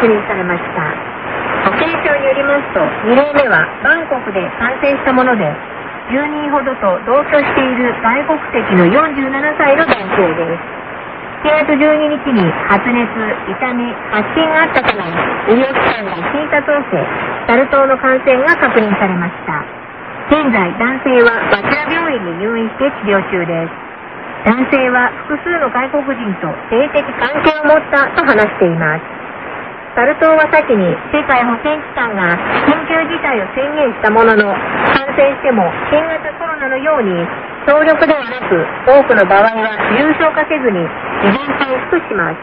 確認されました。保健省によりますと2例目はバンコクで感染したもので10人ほどと同居している外国籍の47歳の男性です。7月12日に発熱、痛み、発疹があったため医療機関が診察をせサル痘の感染が確認されました。現在男性はバチラ病院に入院して治療中です。男性は複数の外国人と性的関係を持ったと話しています。サル痘は先に世界保健機関が緊急事態を宣言したものの感染しても新型コロナのように強力ではなく多くの場合は重症化せずに自然回復します。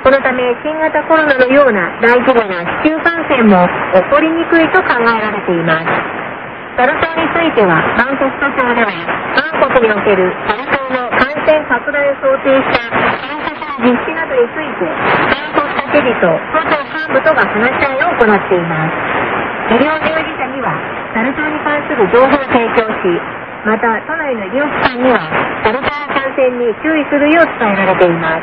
このため新型コロナのような大規模な市中感染も起こりにくいと考えられています。サル痘についてはバンコク都庁ではバンコクにおけるサル痘の感染拡大を想定した実施などについてバンコク知事と都庁幹部とが話し合いを行っています。医療従事者にはサル痘に関する情報を提供しまた都内の医療機関にはサル痘の感染に注意するよう伝えられています。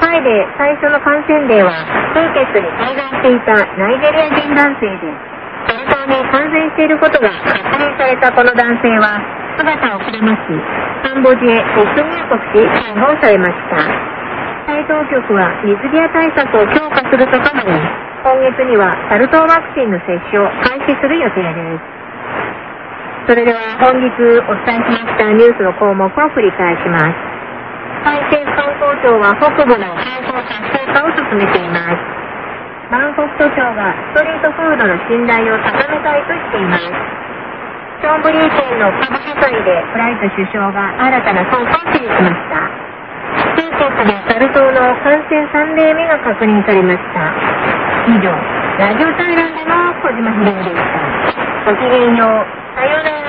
タイで最初の感染例はプーケットに滞在していたナイジェリア人男性でサル痘に感染していることが確認されたこの男性は姿をくらましカンボジアへ突入国し逮捕されました。タイ当局は水際対策を強化するとともに今月にはサル痘ワクチンの接種を開始する予定です。それでは本日お伝えしましたニュースの項目を振り返します。タイ政府観光庁は北部の観光活性化を進めています。バンコク都庁がストリートフードの信頼を高めたいとしています。チョンブリー県のカブハトリでプライト首相が新たな倉庫を指示しました。中国でサル痘の感染3例目が確認されました。以上ラジオ対談での小島秀夫でした。ごきげんよう。さようなら。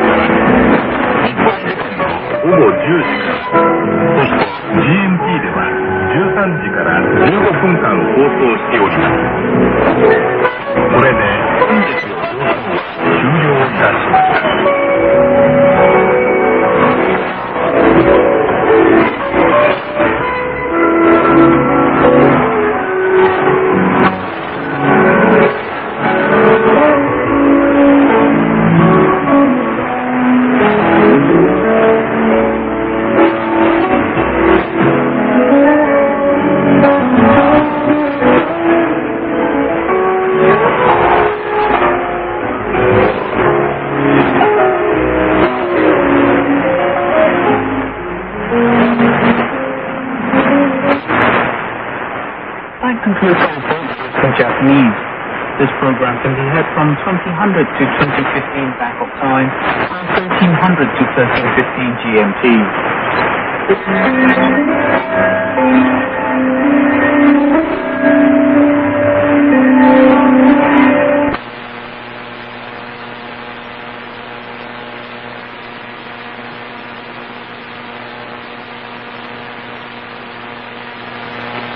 から、列の午後10時から、そして GMT では13時から15分間放送しております。In Japanese. This program can be heard from 2000 to 2015 Bangkok time and 1300 to 1315 GMT.